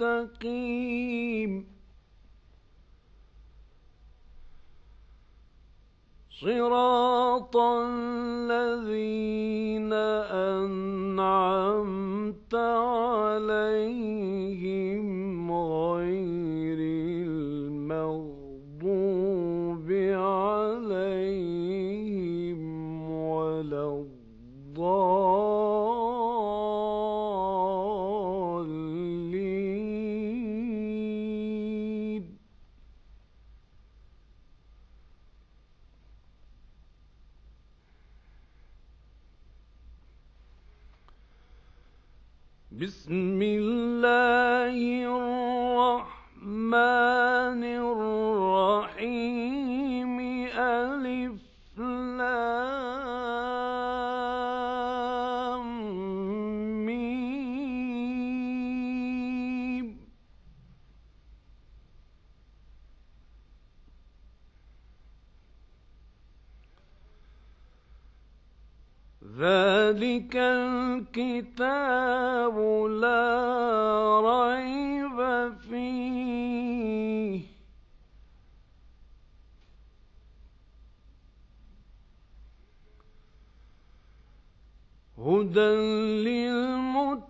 المستقيم صراط الذين أنعمت عليهم بسم الله الرحمن هدى للمتقين.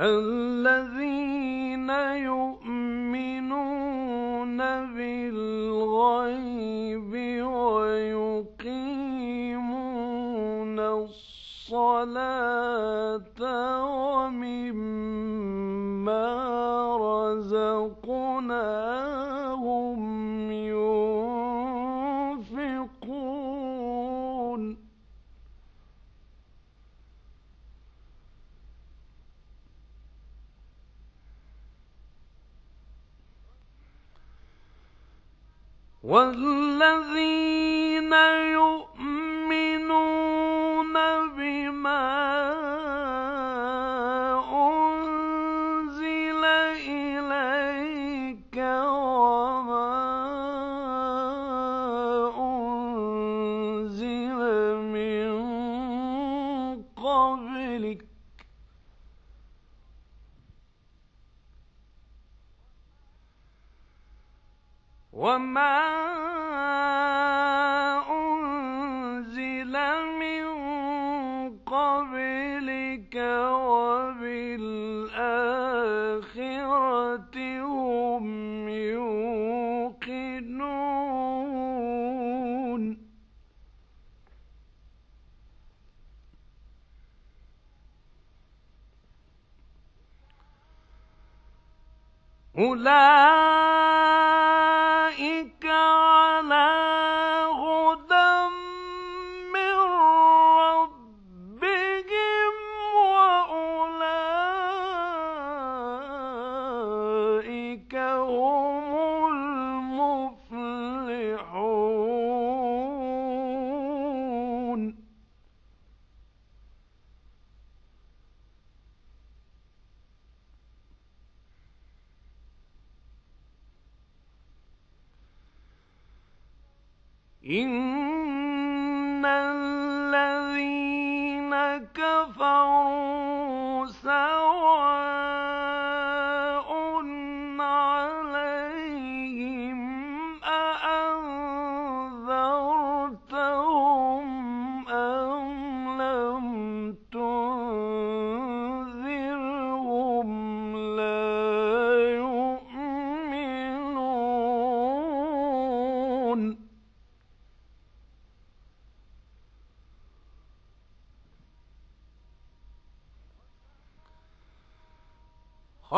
الذين يؤمنون بالغيب ويقيمون الصلاة ومما والذين يؤمنون أولئك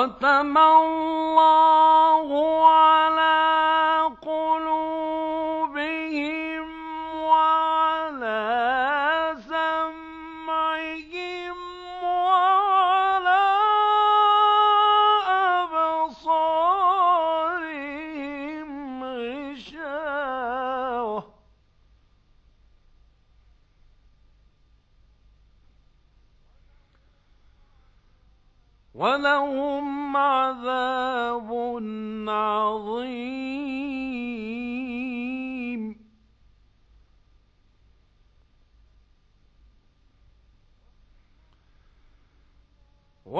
ختم الله.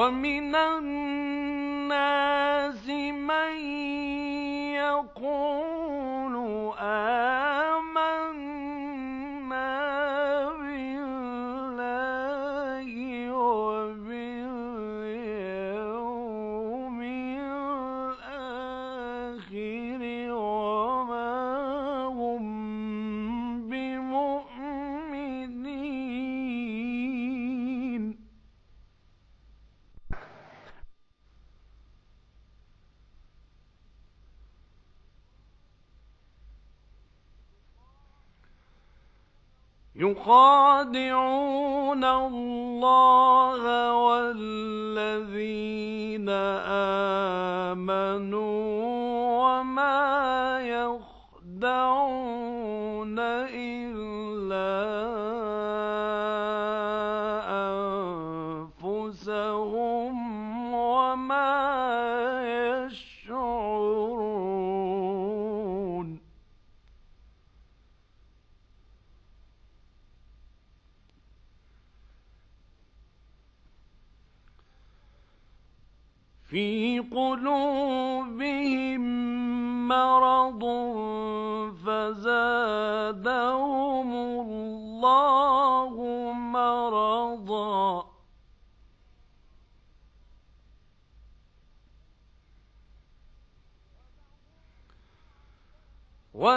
ومن الناس من طغى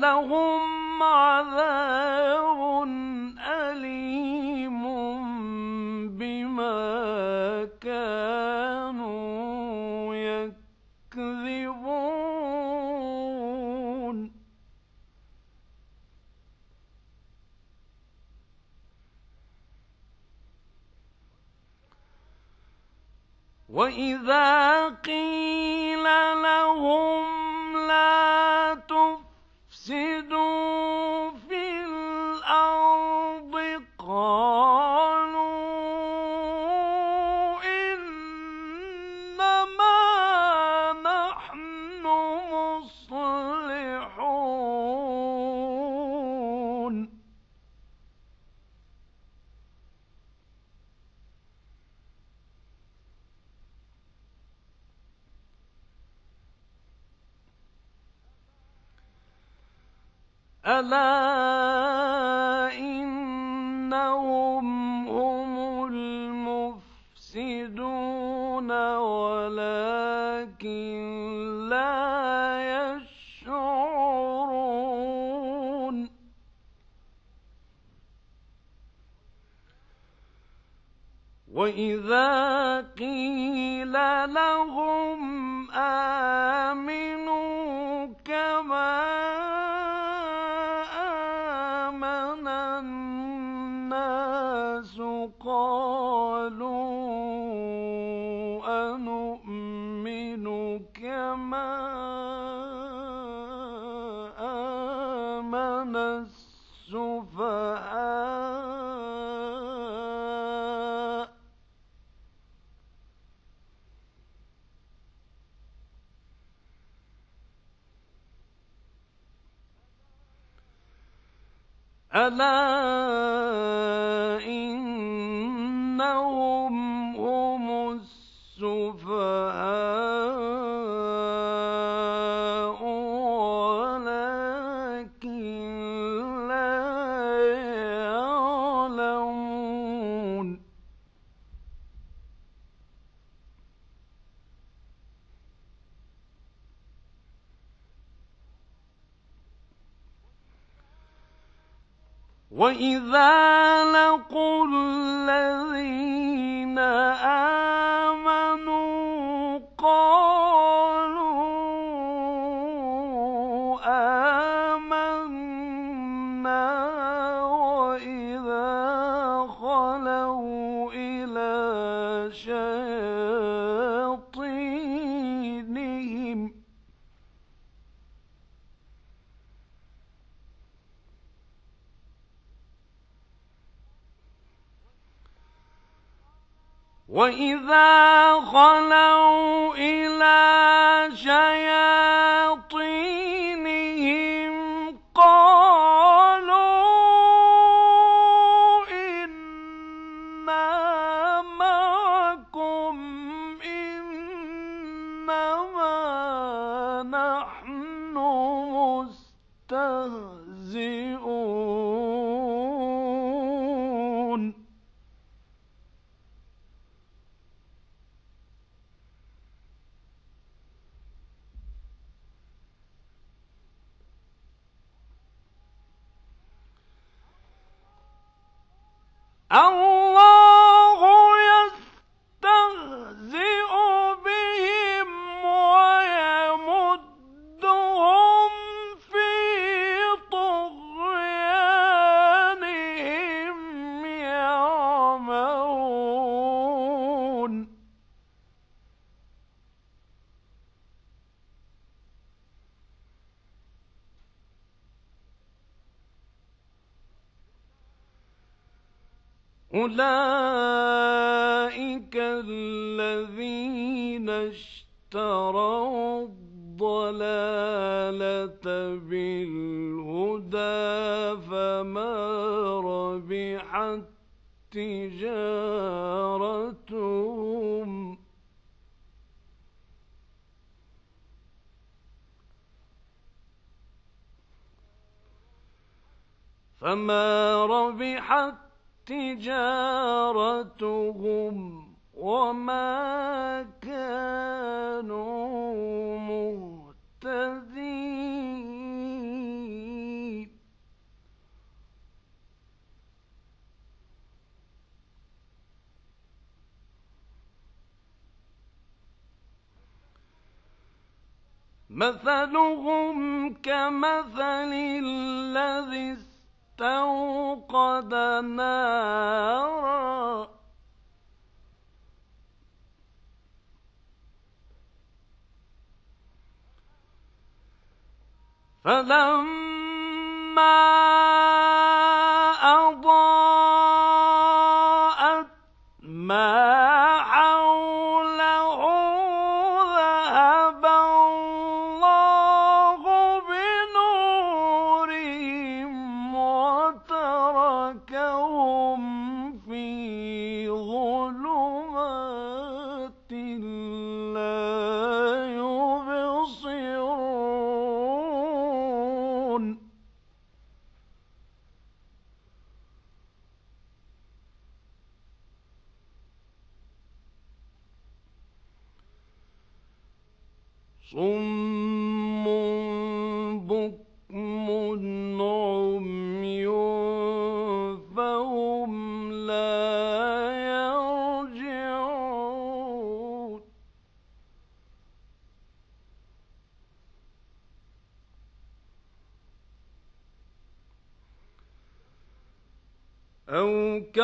لهم عذاب أليم بما كانوا يكذبون. وإذا قيل لهم ألا إنهم هم المفسدون ولكن لا يشعرون. وإذا قيل السفهاء ألا وإذا لقوا وإذا خلوا إلى شياطينهم قالوا إنا معكم إنما نحن مستهزئون الله الضلالة بالهدى فما ربحت تجارتهم فما ربحت تجارتهم وما كانوا مثلهم كمثل الذي استوقد نارا. فلما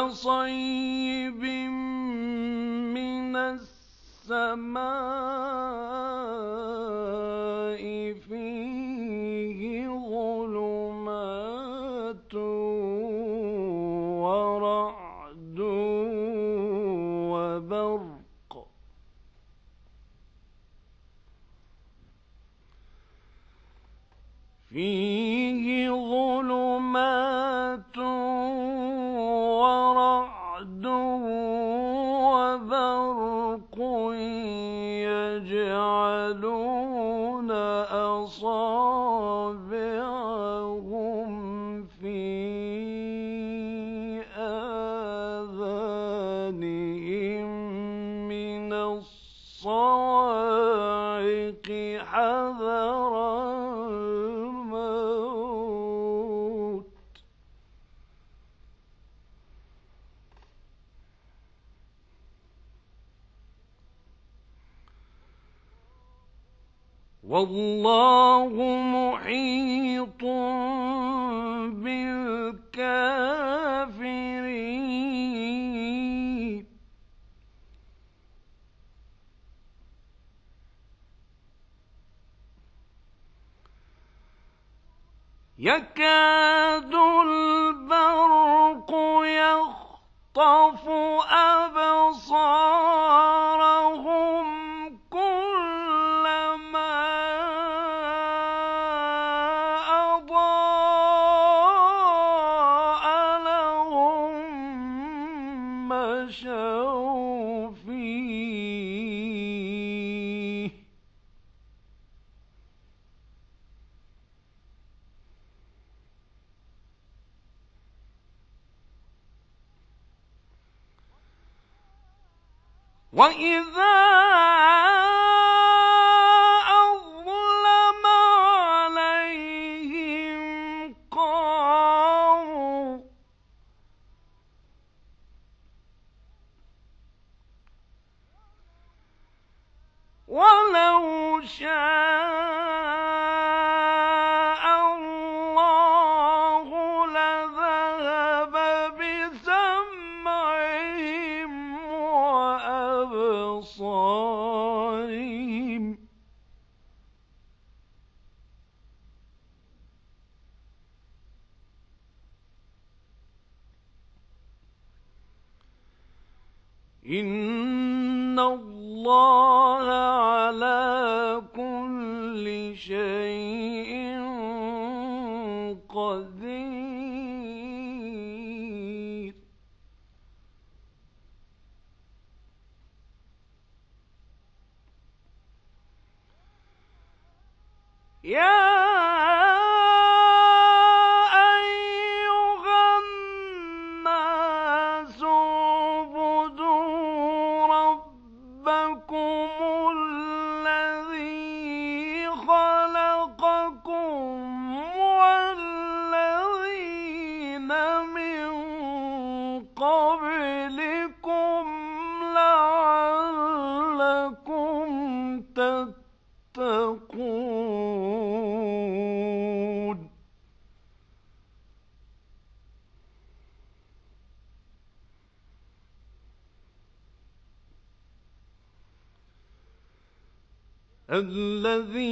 كصيب من السماء وبرق يجعلون يكاد البرق يخطف الذي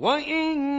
وإن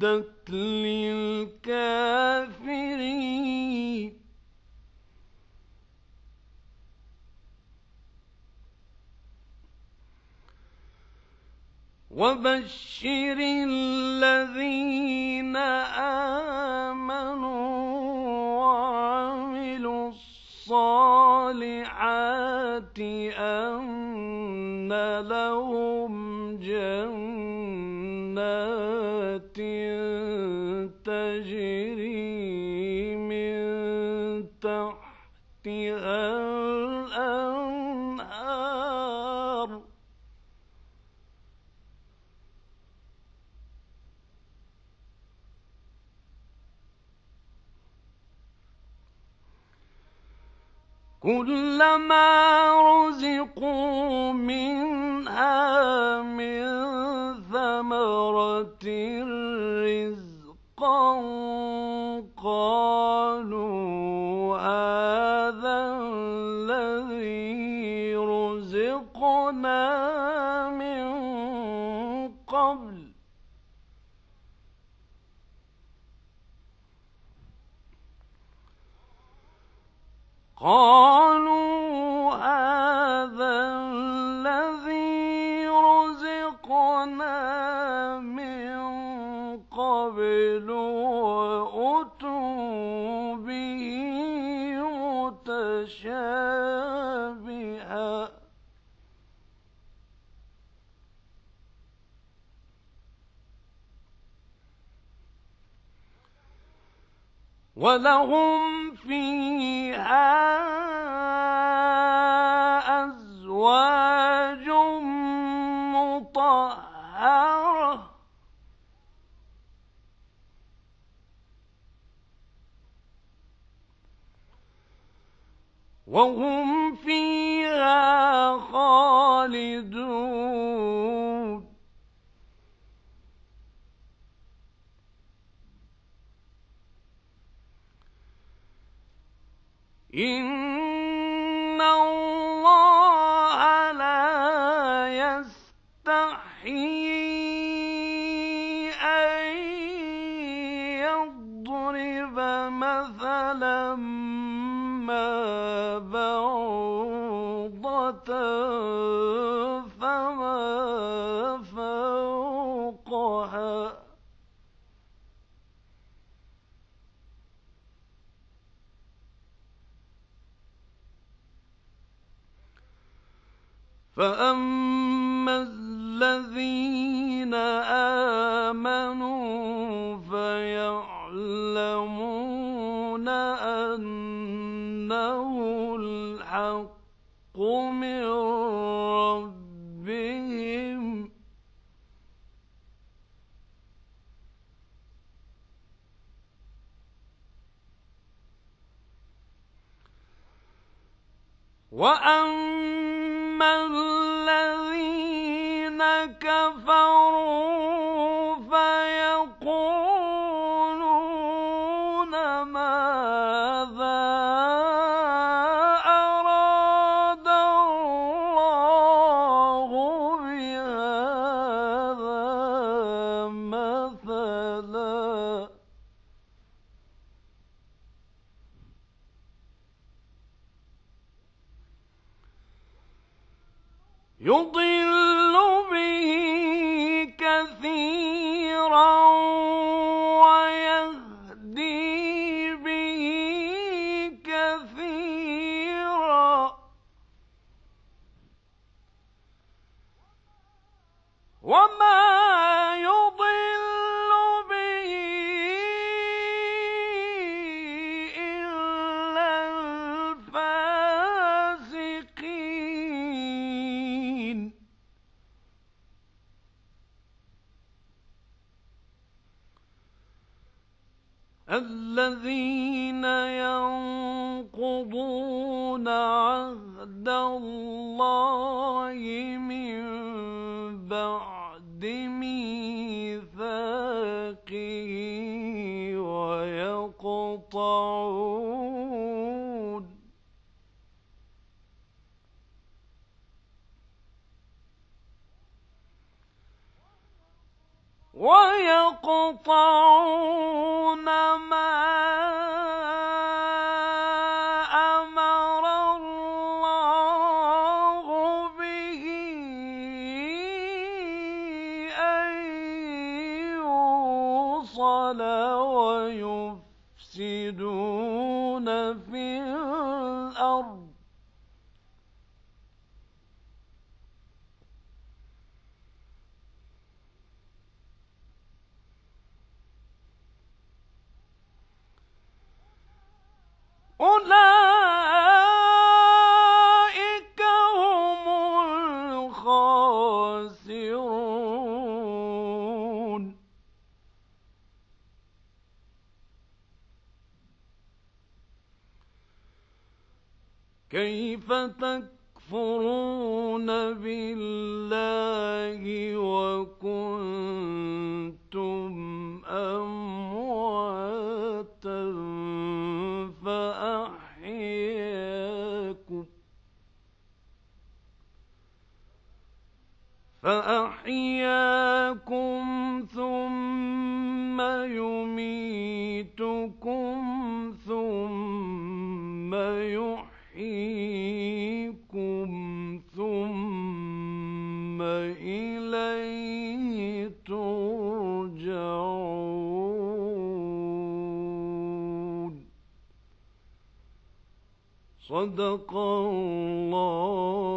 dun تجري من تحتها الأنهار. كلما رزقوا منها من ثمرة قالوا هذا الذي رزقنا من قبل وأتوا به متشابها. ولهم فيها أزواج مطهرة وهم إن وأما ويقطعون كيف تكفرون بالله وكنتم أمواتا فأحياكم فأحياكم ثم يميتكم صدق الله.